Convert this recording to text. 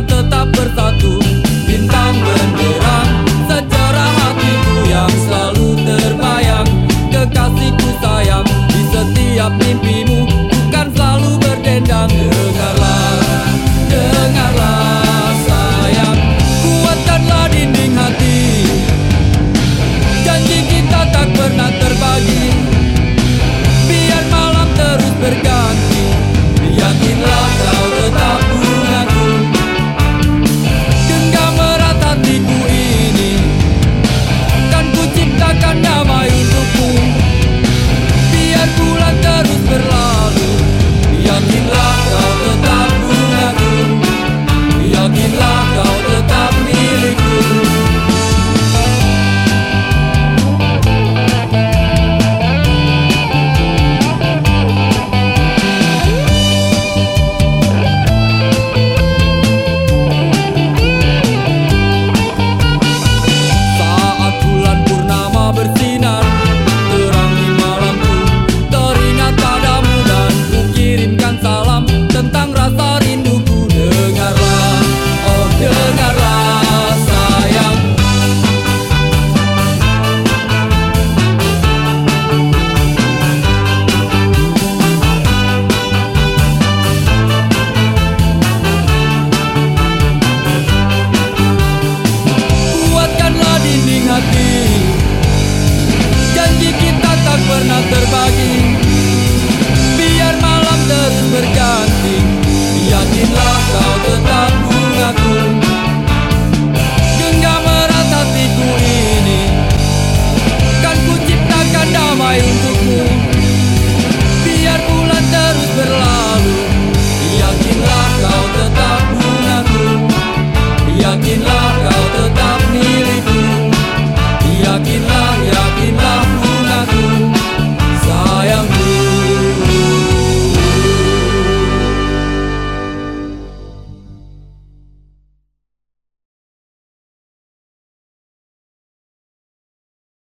得到。in love.